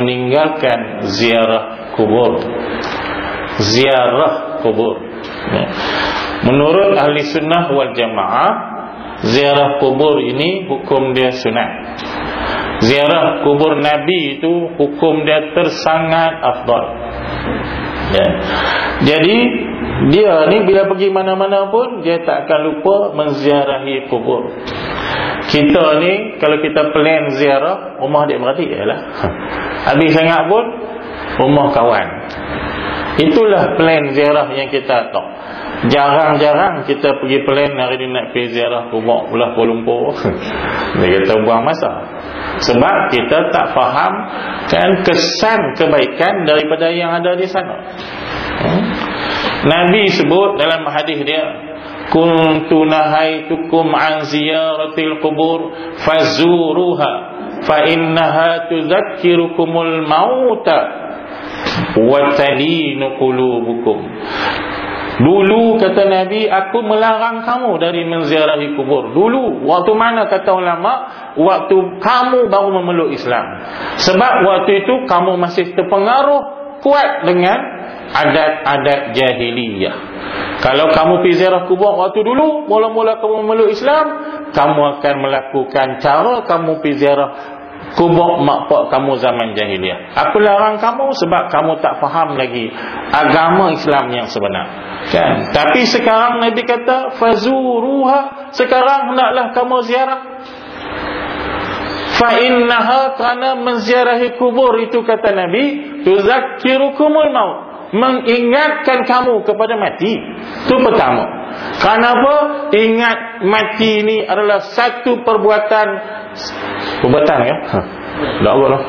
meninggalkan ziarah kubur. Ziarah kubur. Ya. menurut ahli sunnah wal jamaah ziarah kubur ini hukum dia sunat ziarah kubur nabi itu hukum dia tersangat afdal. Ya. jadi dia ni bila pergi mana-mana pun dia tak akan lupa menziarahi kubur kita ni kalau kita plan ziarah rumah adik beradik ialah habis sangat pun rumah kawan. Itulah plan ziarah yang kita tahu jarang-jarang kita pergi plan hari ni nak pergi ziarah rumah pula Kuala Lumpur. Dia kata buang masa. Sebab kita tak faham kan kesan kebaikan daripada yang ada di sana. Hmm? Nabi sebut dalam hadis dia kuntu nahaitukum an ziyaratil qubur fazuruha fa innaha tudhakkirukumul mauta wa talinu qulubukum Dulu kata Nabi aku melarang kamu dari menziarahi kubur. Dulu waktu mana kata ulama waktu kamu baru memeluk Islam. Sebab waktu itu kamu masih terpengaruh kuat dengan adat-adat jahiliyah. Kalau kamu pergi ziarah kubur waktu dulu, mula-mula kamu memeluk Islam, kamu akan melakukan cara kamu pergi ziarah kubur mak pak kamu zaman jahiliyah. Aku larang kamu sebab kamu tak faham lagi agama Islam yang sebenar. Kan? Tapi sekarang Nabi kata fazuruha, sekarang hendaklah kamu ziarah. Fa innaha kana menziarahi kubur itu kata Nabi, tuzakkirukumul maut mengingatkan kamu kepada mati. Itu pertama. Kenapa? Ingat mati ini adalah satu perbuatan perbuatan ya? Tak apa lah.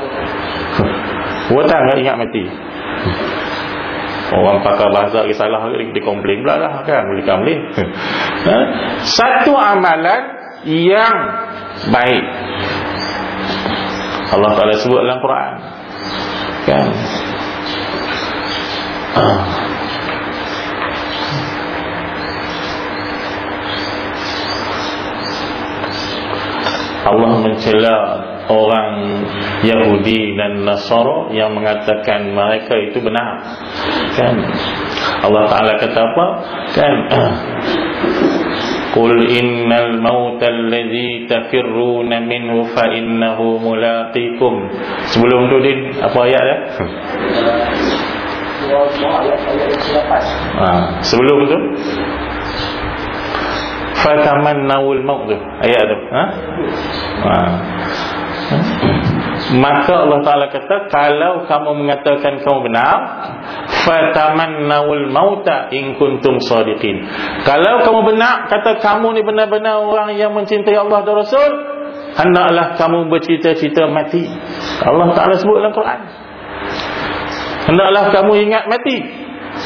Perbuatan kan ingat mati. Orang pakar bahasa lagi salah dia komplain pula lah kan? Boleh komplain. Ha? satu amalan yang baik. Allah Ta'ala sebut dalam Quran. Kan Allah mencela orang Yahudi dan Nasara yang mengatakan mereka itu benar. Kan? Allah Taala kata apa? Kan? Qul innal mauta alladhi tafirruna minhu fa innahu mulaqikum. Sebelum tu din apa ayat dia? Ha, sebelum tu fataman naul maut tu ayat tu ha? Ha. maka Allah Ta'ala kata kalau kamu mengatakan kamu benar fataman naul mauta in kuntum sadiqin kalau kamu benar kata kamu ni benar-benar orang yang mencintai Allah dan Rasul hendaklah kamu bercita-cita mati Allah Ta'ala sebut dalam Quran Hendaklah kamu ingat mati.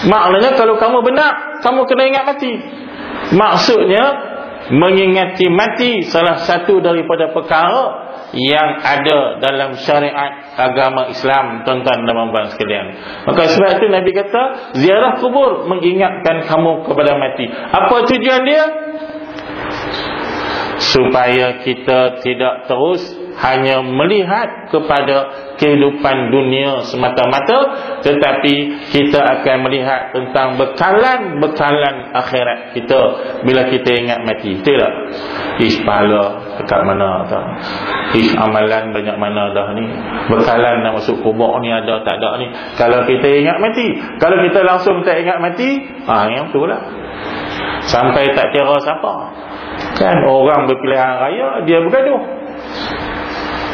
Maknanya kalau kamu benar Kamu kena ingat mati. Maksudnya Mengingati mati Salah satu daripada perkara Yang ada dalam syariat Agama Islam Tuan-tuan dan puan sekalian. Maka sebab itu Nabi kata Ziarah kubur mengingatkan kamu kepada mati. Apa tujuan dia? Supaya kita tidak terus hanya melihat kepada kehidupan dunia semata-mata tetapi kita akan melihat tentang bekalan-bekalan akhirat kita bila kita ingat mati. Betul tak? ish pahala dekat mana tak? ish amalan banyak mana dah ni? Bekalan nak masuk kubur ni ada tak ada ni? Kalau kita ingat mati kalau kita langsung tak ingat mati ah yang tu lah sampai tak kira siapa kan? Orang berpilihan raya dia bergaduh.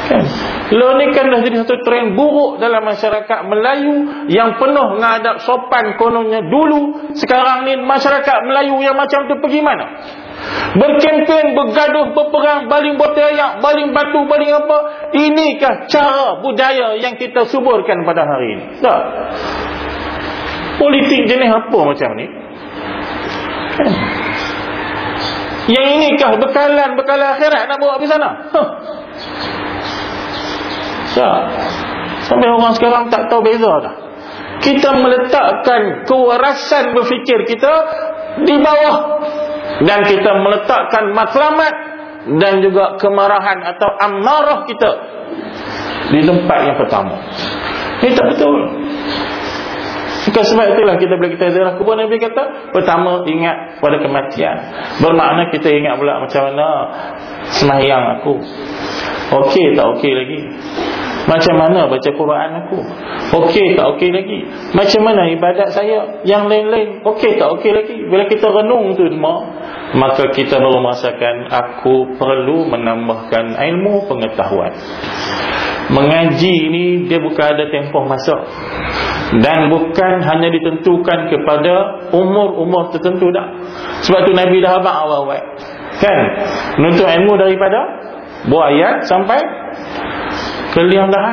Kan? Lo ni kan dah jadi satu trend buruk dalam masyarakat Melayu yang penuh menghadap sopan kononnya dulu. Sekarang ni masyarakat Melayu yang macam tu pergi mana? Berkempen bergaduh berperang baling botol ayak baling batu baling apa. Inikah cara budaya yang kita suburkan pada hari ini? Tak. Politik jenis apa macam ni? Kan yang inikah bekalan bekalan akhirat nak bawa pergi sana huh. Tak. Sampai orang sekarang tak tahu beza dah. Kita meletakkan kewarasan berfikir kita di bawah dan kita meletakkan matlamat dan juga kemarahan atau amarah kita Di tempat yang pertama Ini tak betul Bukan sebab itulah kita boleh kita ziarah kubur Nabi kata Pertama ingat pada kematian. Bermakna kita ingat pula macam mana Semayang aku. Okey tak okey lagi? Macam mana baca Quran aku? Okey tak okey lagi? Macam mana ibadat saya Yang lain-lain? Okey tak okey lagi? Bila kita renung tu semua Maka kita merasakan Aku perlu menambahkan ilmu pengetahuan Mengaji ni Dia bukan ada tempoh masa Dan bukan hanya ditentukan kepada Umur-umur tertentu tak Sebab tu Nabi dah abang awal-awal. Kan? Menuntut ilmu daripada Buat ayat sampai Keliang dah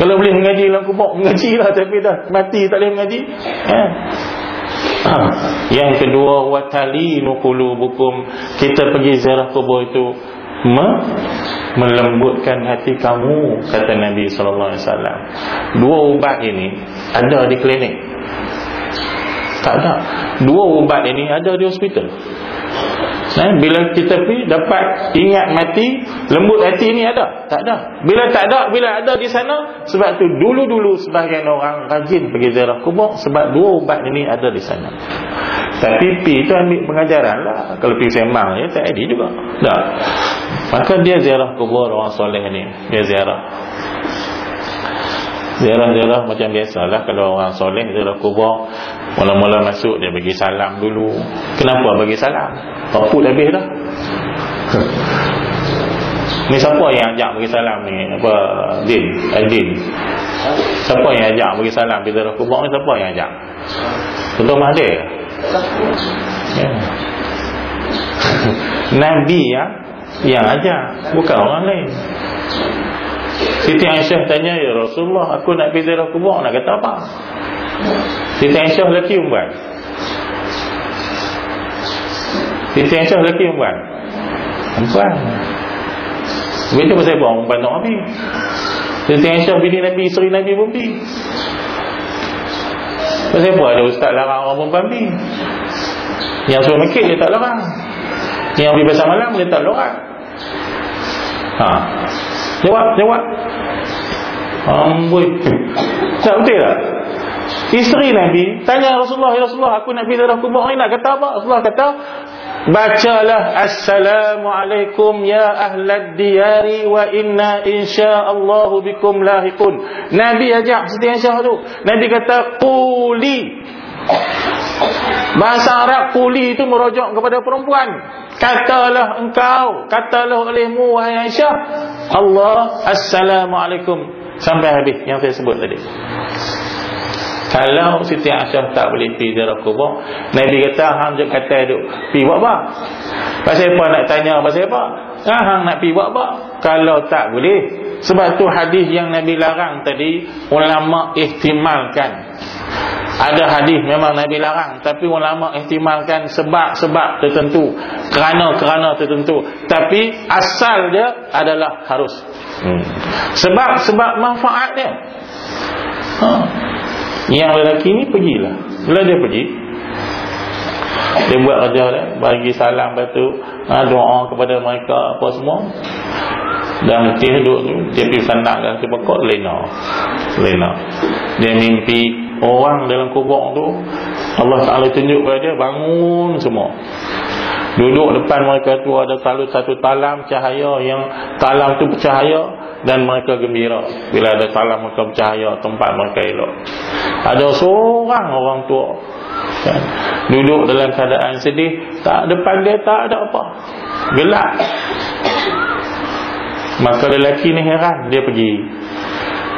Kalau boleh mengaji dalam kubur Mengaji lah tapi dah mati tak boleh mengaji. Ha. Ha. Yang kedua Watali nukulu bukum Kita pergi ziarah kubur itu Me melembutkan hati kamu kata Nabi sallallahu alaihi wasallam. Dua ubat ini ada di klinik. Tak ada. Dua ubat ini ada di hospital Eh, bila kita pergi dapat ingat mati lembut hati ni ada? Tak ada. Bila tak ada bila ada di sana sebab tu dulu-dulu sebagian orang rajin pergi ziarah kubur sebab dua ubat ini ada di sana. Tapi pi tu ambil pengajaran lah. Kalau pergi sembang ya tak ada juga. Tak. Maka dia ziarah kubur orang soleh ni. Dia ziarah. Ziarah-ziarah macam biasalah Kalau orang soleh ziarah kubur Mula-mula masuk dia bagi salam dulu Kenapa bagi salam? Paput habis dah Ni siapa yang ajak bagi salam ni? Apa? Din? Eh, siapa yang ajak bagi salam Bila ziarah kubur ni siapa yang ajak? Tentu Mahdir? Ya. Nabi ya yang ajak bukan orang lain Siti Aisyah tanya ya Rasulullah aku nak pergi ziarah kubur nak kata apa Siti Aisyah lelaki umban Siti Aisyah lelaki umban Umban Begitu pasal apa umban nak habis. Siti Aisyah bini Nabi isteri Nabi pun pergi. Pasal apa ada ustaz larang orang perempuan pergi. Yang suruh mekik dia tak larang. Yang pergi pasal malam dia tak larang Ha. Jawab, jawab. Amboi. Tak betul tak? Isteri Nabi tanya Rasulullah, ya Rasulullah, aku nak pergi darah kubur ni nak kata apa? Rasulullah kata, bacalah Assalamualaikum ya ahlad diyari wa inna insyaallahu bikum lahiqun. Nabi ajak Siti Aisyah tu. Nabi kata, quli. Bahasa Arab quli itu merujuk kepada perempuan. Katalah engkau, katalah olehmu wahai Aisyah, Allah Assalamualaikum sampai habis yang saya sebut tadi. Kalau Siti Aisyah tak boleh pergi ziarah kubur, Nabi kata hang je kata duk pergi buat apa? Pasal apa nak tanya pasal apa? Ah, hang nak pergi buat apa? Kalau tak boleh, sebab tu hadis yang Nabi larang tadi ulama ihtimalkan ada hadis memang Nabi larang tapi ulama ihtimalkan sebab-sebab tertentu kerana-kerana tertentu tapi asal dia adalah harus hmm. sebab-sebab manfaat dia ha. Yang lelaki ni pergilah. Bila dia pergi dia buat kerja dia bagi salam batu ha, doa kepada mereka apa semua. Dan dia duduk dia pergi sandang dan dia pokok lena. Lena. Dia mimpi orang dalam kubur tu Allah Ta'ala tunjuk kepada dia bangun semua. Duduk depan mereka tu ada selalu satu talam cahaya yang talam tu bercahaya dan mereka gembira. Bila ada talam mereka bercahaya tempat mereka elok ada seorang orang tua. Kan? duduk dalam keadaan sedih tak depan dia tak ada apa. Gelap maka lelaki ni heran dia pergi.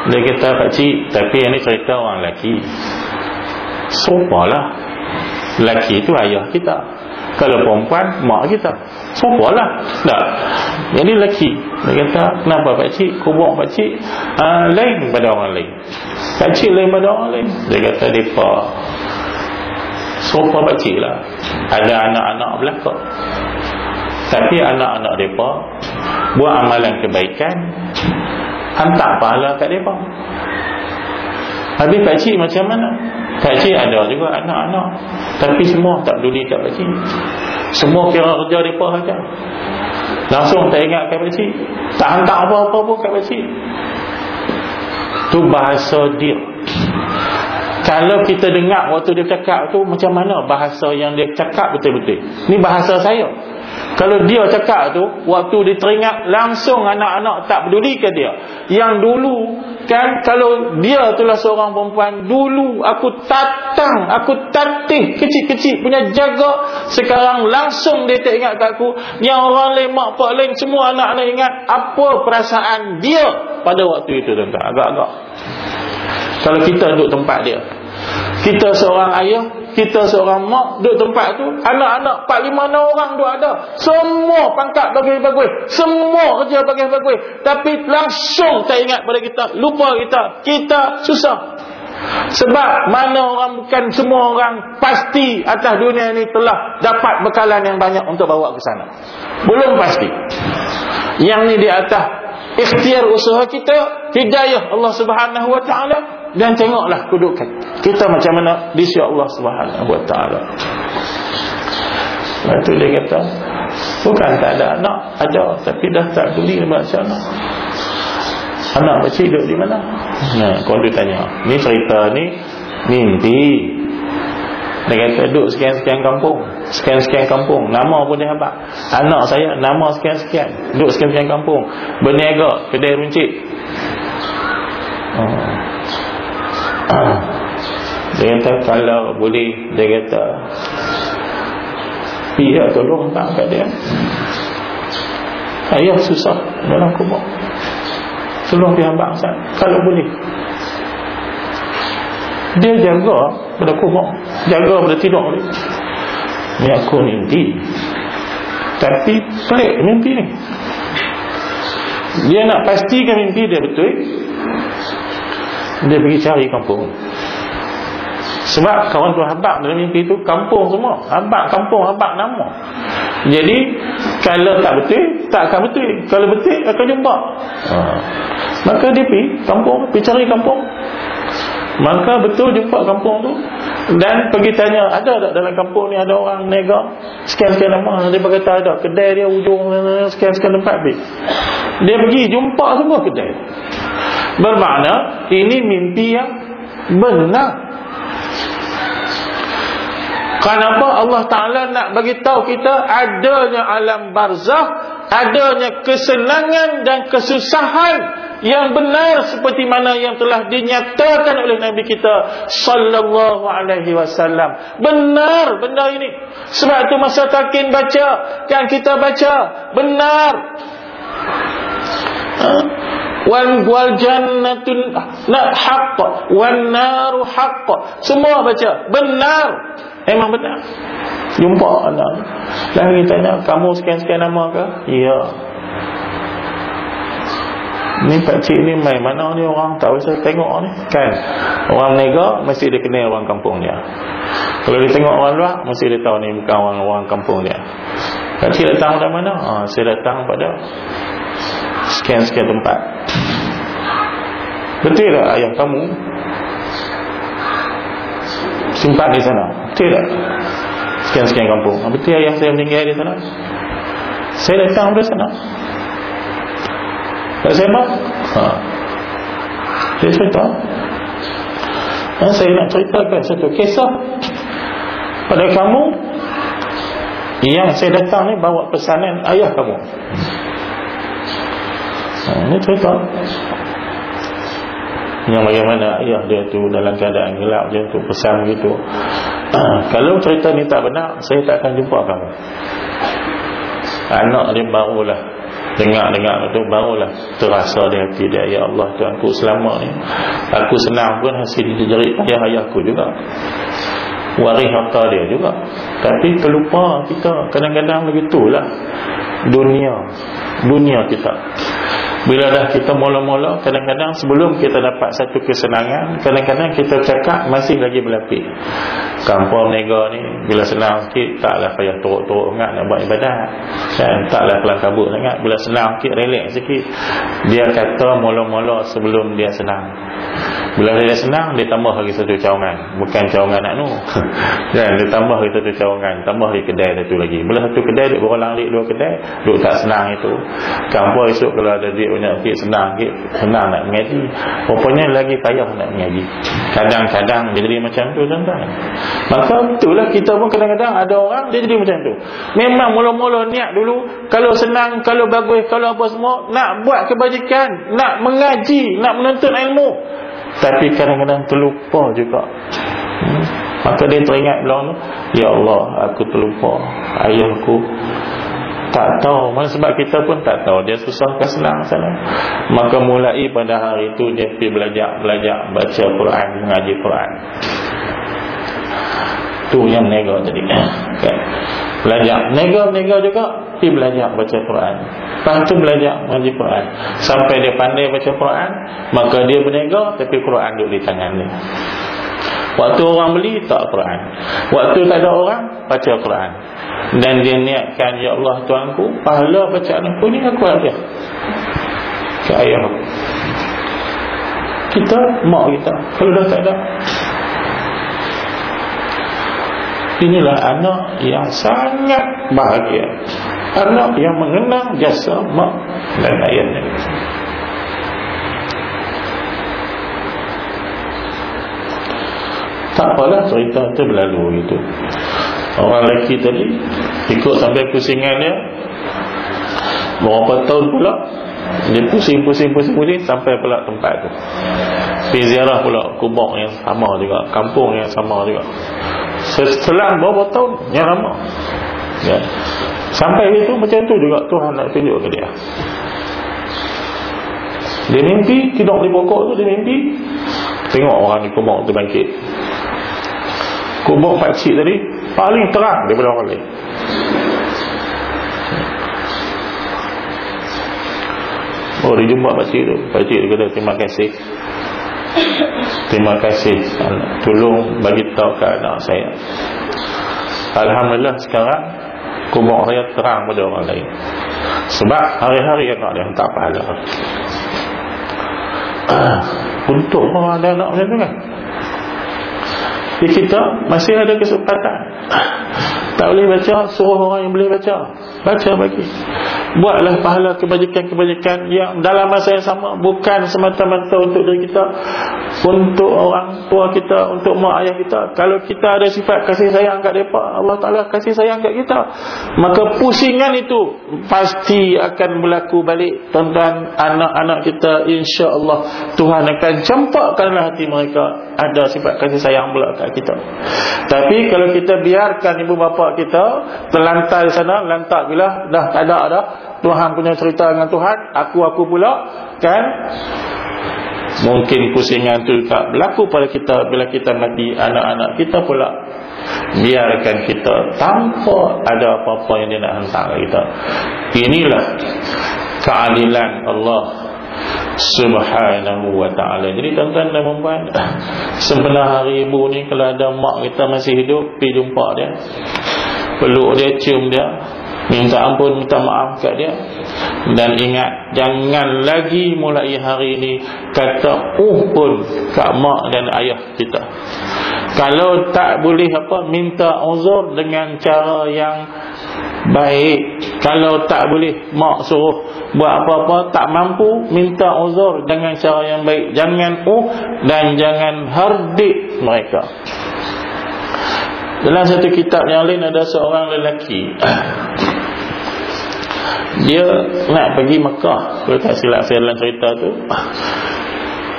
Dia kata pakcik Tapi ini cerita orang lelaki. Sopalah Lelaki itu ayah kita. Kalau perempuan Mak kita. Sopalah Tak. Jadi lelaki Dia kata Kenapa pakcik Kubur pakcik uh, Lain pada orang lain. Pakcik lain pada orang lain? Dia kata Mereka Sopa pakcik lah. Ada anak-anak belakang. Tapi anak-anak mereka Buat amalan kebaikan hantar pahala kat mereka habis pakcik macam mana? Pakcik ada juga anak-anak tapi semua tak peduli kat pakcik semua kira kerja mereka saja langsung tak ingat kat pakcik. Tak hantar apa-apa pun kat pakcik. Tu bahasa dia. Kalau kita dengar waktu dia cakap tu Macam mana bahasa yang dia cakap betul-betul? Ni bahasa saya kalau dia cakap tu Waktu dia teringat Langsung anak-anak tak peduli ke dia. Yang dulu Kan Kalau dia itulah seorang perempuan Dulu aku tatang Aku tatih Kecil-kecil punya jaga. Sekarang langsung dia tak ingat kat aku. Yang orang lain Mak pak lain Semua anak-anak ingat Apa perasaan dia Pada waktu itu Agak-agak. Kalau kita duduk tempat dia. Kita seorang ayah Kita seorang mak Duduk tempat tu Anak-anak 4-5 orang tu ada. Semua pangkat bagus-bagus. Semua kerja bagus-bagus. Tapi langsung tak ingat pada kita Lupa kita. Kita susah. Sebab mana orang bukan semua orang pasti atas dunia ini telah dapat bekalan yang banyak untuk bawa ke sana. Belum pasti. Yang ni di atas ikhtiar usaha kita, hidayah Allah Subhanahu wa taala dan tengoklah kedudukan. Kita macam mana di sisi Allah Subhanahu wa taala. Lepas dia kata Bukan tak ada anak Ada Tapi dah tak beli macam anak Anak macam duduk di mana? Nah, Kalau dia tanya Ni cerita ni Mimpi. Dia kata duduk sekian-sekian kampung Sekian-sekian kampung Nama pun dia habak Anak saya Nama sekian-sekian Duduk sekian-sekian kampung Berniaga Kedai runcit. Oh dia kata kalau boleh Dia kata Pihak tolong tak kat dia. Ayah susah Dalam kubur. Tolong pihak bangsa Kalau boleh. Dia jaga pada kubur Jaga pada tidur dia. Ni aku mimpi Tapi pelik mimpi ni. Dia nak pastikan mimpi dia betul dia pergi cari kampung. Sebab kawan tu habak dalam mimpi tu kampung semua. Habak kampung habak nama. Jadi kalau tak betul tak akan betul. Kalau betul akan jumpa. Ha. maka dia pergi kampung pergi cari kampung. Maka betul jumpa kampung tu. Dan pergi tanya ada tak dalam kampung ni ada orang nega? Sekian-sekian nama. Dia berkata ada kedai dia ujung sekian-sekian tempat pergi dia pergi jumpa semua kedai Bermakna ini mimpi yang benar. Kenapa Allah Ta'ala nak bagi tahu kita adanya alam barzah, adanya kesenangan dan kesusahan yang benar seperti mana yang telah dinyatakan oleh Nabi kita sallallahu alaihi wasallam. Benar benar ini. Sebab itu masa takin baca, kan kita baca, benar. Ha? Wal la haqq wan naru haqq. Semua baca. Benar. Memang benar. Jumpa anak lagi tanya kamu sekian-sekian nama ke? Ya. Ni pak cik ni mai mana ni orang? Tak usah tengok ni. Kan? Orang nega mesti dia kenal orang kampung dia. Kalau dia tengok orang luar mesti dia tahu ni bukan orang orang kampung dia. Pak cik datang dari mana? Ha, saya datang pada sekian-sekian tempat betul tak ayah kamu? Simpan di sana. Betul tak? Sekian-sekian kampung. Ah, betul ayah saya meninggal di sana? Saya datang dari sana. Tak saya mak ha. saya cerita. Ha, saya nak ceritakan satu kisah pada kamu yang saya datang ni bawa pesanan ayah kamu. Ha, ini cerita yang bagaimana ayah dia tu dalam keadaan gelap dia tu pesan begitu kalau cerita ni tak benar saya tak akan jumpa kamu. Anak dia barulah dengar-dengar tu barulah terasa di hati dia ya Allah Tuhan ku selama ni. Aku senang pun hasil dijerit ayah ayahku juga. Waris harta dia juga. Tapi terlupa kita kadang-kadang begitulah dunia dunia kita bila dah kita mula-mula Kadang-kadang sebelum kita dapat satu kesenangan Kadang-kadang kita cakap masih lagi berlapis. Kampung nega ni Bila senang sikit Taklah payah turut-turut sangat nak buat ibadat. Kan? Taklah kelam kabut sangat. Bila senang sikit relax sikit. Dia kata mula-mula sebelum dia senang bila dia dah senang dia tambah lagi satu cawangan. Bukan cawangan nak nu. Kan dia tambah lagi satu cawangan tambah lagi kedai satu lagi. Bila satu kedai dia berulang alik dua kedai duk tak senang itu. Kampung esok kalau ada duit banyak sikit senang sikit senang nak mengaji. Rupanya lagi payah nak mengaji. Kadang-kadang dia jadi macam tu tuan-tuan. Maka itulah kita pun kadang-kadang ada orang dia jadi macam tu. Memang mula-mula niat dulu kalau senang kalau bagus kalau apa semua nak buat kebajikan nak mengaji nak menuntut ilmu tapi kadang-kadang terlupa juga. Hmm? maka dia teringat belum Ya Allah aku terlupa. Ayahku tak tahu. Mana sebab kita pun tak tahu. Dia susah ke senang sana. Maka mulai pada hari itu dia pergi belajar belajar baca Quran mengaji Quran. Tu yang nego tadi. Okay. belajar. Nego-nego juga pergi belajar baca Quran lepas tu belajar mengaji Quran. Sampai dia pandai baca Quran maka dia bernego tapi Quran duduk di tangan dia. Waktu orang beli tak Quran. Waktu tak ada orang baca Quran. Dan dia niatkan Ya Allah Tuanku Pahala bacaan aku ni aku ada. Ke ayah. Kita Mak kita Kalau dah tak ada. Inilah anak yang sangat bahagia Anak yang mengenang jasa mak dan ayahnya Tak apalah cerita tu berlalu itu. Orang lelaki tadi Ikut sampai pusingan dia. Berapa tahun pula Dia pusing-pusing-pusing Sampai pula tempat tu. Pergi ziarah pula kubur yang sama juga Kampung yang sama juga. Setelah berapa tahun Yang lama. Ya. Sampai itu macam tu juga Tuhan nak tunjuk ke dia. Dia mimpi Tidur di pokok tu dia mimpi. Tengok orang di kubur tu bangkit. Kubur pakcik tadi Paling terang daripada orang lain. Oh dia jumpa pakcik tu. Pakcik tu kata terima kasih. Terima kasih. Tolong bagi tahu ke anak saya. Alhamdulillah sekarang Kubur saya terang pada orang lain. Sebab hari-hari anak dia tak pahala. Untuk orang ada anak macam tu kan? Di kita masih ada kesempatan. Tak boleh baca suruh orang yang boleh baca. Baca bagi buatlah pahala kebajikan-kebajikan yang dalam masa yang sama bukan semata-mata untuk diri kita untuk orang tua kita untuk mak ayah kita. Kalau kita ada sifat kasih sayang kat mereka Allah Ta'ala kasih sayang kat kita. Maka pusingan itu pasti akan berlaku balik tuan-tuan anak-anak kita. Insya Allah Tuhan akan campakkanlah hati mereka ada sifat kasih sayang pula kat kita. Tapi kalau kita biarkan ibu bapa kita terlantar di sana lantak bila dah tak ada dah Tuhan punya cerita dengan Tuhan aku-aku pula kan? Mungkin pusingan tu tak berlaku pada kita bila kita mati anak-anak kita pula biarkan kita tanpa ada apa-apa yang dia nak hantar kita. Inilah keadilan Allah Subhanahu wa ta'ala. Jadi tuan-tuan dan perempuan Sebenar hari ibu ni Kalau ada mak kita masih hidup Pergi jumpa dia Peluk dia, cium dia Minta ampun, minta maaf kat dia. Dan ingat Jangan lagi mulai hari ini Kata uh pun Kat mak dan ayah kita. Kalau tak boleh apa Minta uzur dengan cara yang Baik. Kalau tak boleh Mak suruh Buat apa-apa Tak mampu Minta uzur Dengan cara yang baik. Jangan uh Dan jangan hardik mereka. Dalam satu kitab yang lain ada seorang lelaki Dia nak pergi Mekah. Kalau tak silap saya dalam cerita tu.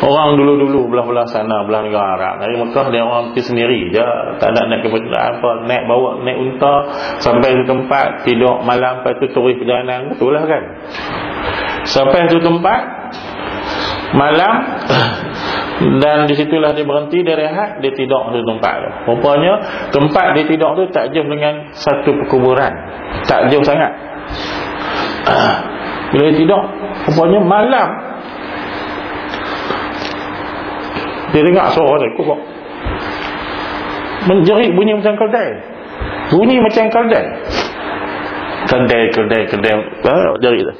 Orang dulu-dulu belah-belah sana Belah negara Arab. Dari Mekah dia orang pergi sendiri Dia tak ada naik apa Naik bawa, naik unta. Sampai ke tempat Tidur malam Lepas tu turun perjalanan. Betul lah kan. Sampai tu tempat Malam dan di situlah dia berhenti Dia rehat Dia tidur di tempat tu. Rupanya Tempat dia tidur tu Tak jauh dengan Satu perkuburan. Tak jauh sangat Bila dia tidur. Rupanya malam. Dia dengar suara dia Kubur. Menjerit bunyi macam keldai Bunyi macam keldai Keldai, keldai, keldai ah, Jerit tu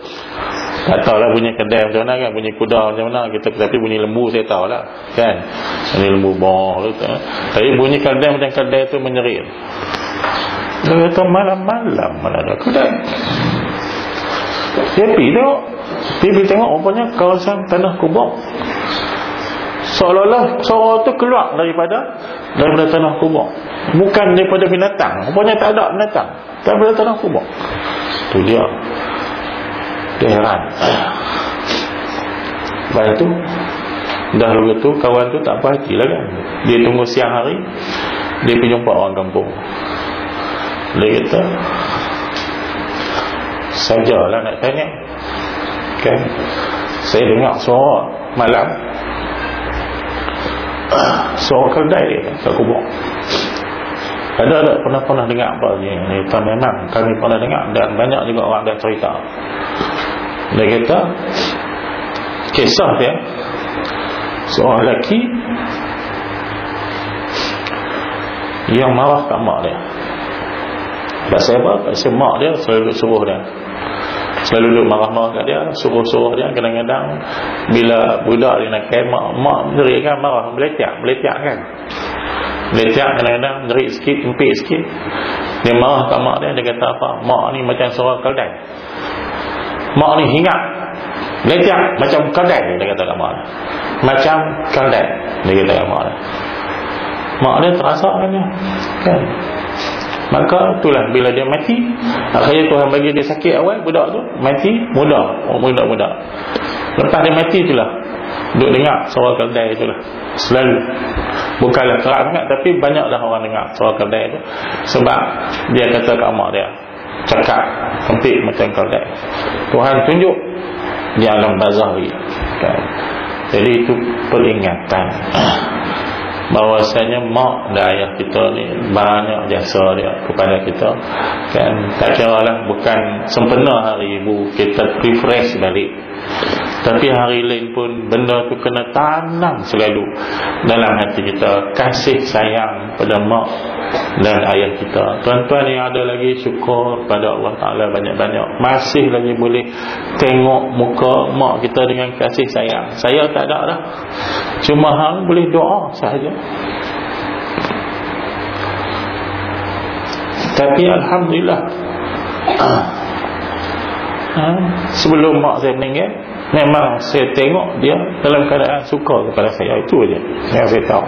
Tak tahulah bunyi kedai macam mana kan. Bunyi kuda macam mana. Kita Tapi bunyi lembu saya tahu lah Kan? Bunyi lembu bong Tapi bunyi kedai macam kedai tu menyerit Dia kata malam-malam kedai Dia pergi tengok Dia pergi tengok Rupanya kawasan tanah kubur. Seolah-olah suara tu keluar daripada Daripada tanah kubur. Bukan daripada binatang. Rupanya tak ada binatang. Daripada tanah kubur. Itu dia. Dia heran. Lepas itu Dah lalu tu kawan tu tak perhati lah kan. Dia tunggu siang hari Dia pergi jumpa orang kampung. Dia kata Sajalah nak tanya. Kan? Saya dengar suara malam. Suara kedai dia kat kubur. Ada ada. Pernah-pernah dengar apa ni? Ni tak memang. Kami pernah dengar. Dan banyak juga orang dah cerita. Dia kata kisah dia seorang lelaki yang marah kat mak dia. Pasal apa? pasal mak dia selalu suruh dia selalu duduk marah-marah kat dia suruh-suruh dia kadang-kadang bila budak dia nak kaya mak, mak sendiri kan marah beletiak, beletiak kan. Beletiak kadang-kadang jerit sikit, empik sikit. Dia marah kat mak dia, dia kata apa mak ni macam seorang keldai. Mak ni hingat beletiak macam keldai dia kata kat mak dia. Macam keldai dia kata kat mak dia. Mak dia terasa kan dia? Kan Maka itulah bila dia mati Akhirnya Tuhan bagi dia sakit awal Budak tu mati muda. Oh muda-muda. Lepas dia mati itulah Duk dengar suara keldai itulah. Selalu. Bukanlah terang sangat Tapi banyaklah orang dengar suara keldai itu Sebab dia kata kat mak dia Cakap Kempit macam keldai Tuhan tunjuk Di alam bazari kan? Jadi itu peringatan bahwasanya mak dan ayah kita ni banyak jasa dia kepada kita. Kan tak kira lah bukan sempena hari ibu kita refresh balik tapi hari lain pun benda tu kena tanam selalu dalam hati kita. Kasih sayang pada mak dan ayah kita. Tuan-tuan yang ada lagi syukur pada Allah Ta'ala banyak-banyak. Masih lagi boleh tengok muka mak kita dengan kasih sayang. Saya tak ada dah. Cuma hang boleh doa sahaja. Tapi Alhamdulillah ha, sebelum mak saya meninggal memang saya tengok dia dalam keadaan suka kepada saya. Itu aja yang saya tahu.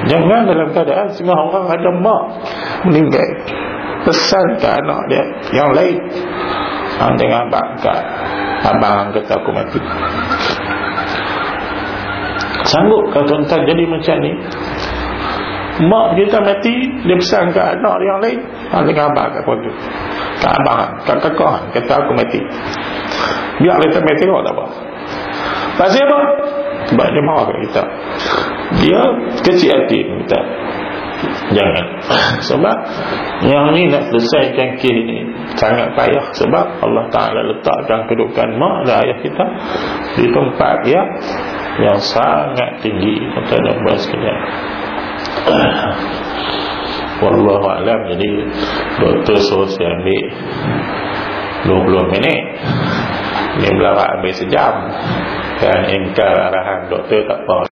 Jangan dalam keadaan semua orang ada mak meninggal. Pesan ke anak dia. Yang lain yang dengan abang kat abang kata aku mati. Sanggup kalau tuan-tuan jadi macam ni mak kita mati dia pesan ke anak yang lain. Yang dengan abang kat pondok kat abang kat kakak kata aku mati. Biar kita mati tengok tak apa. Pasal apa sebab dia marah kat kita. Dia kecil hati kita. Jangan. Sebab yang ni nak selesaikan kes ni sangat payah. Sebab Allah Ta'ala letakkan kedudukan mak dan ayah kita di tempat yang yang sangat tinggi. Kata dan bahas Wallahu alam. Jadi doktor suruh saya ambil 20 minit. Ni belakang ambil sejam. Dan ingkar arahan doktor tak apa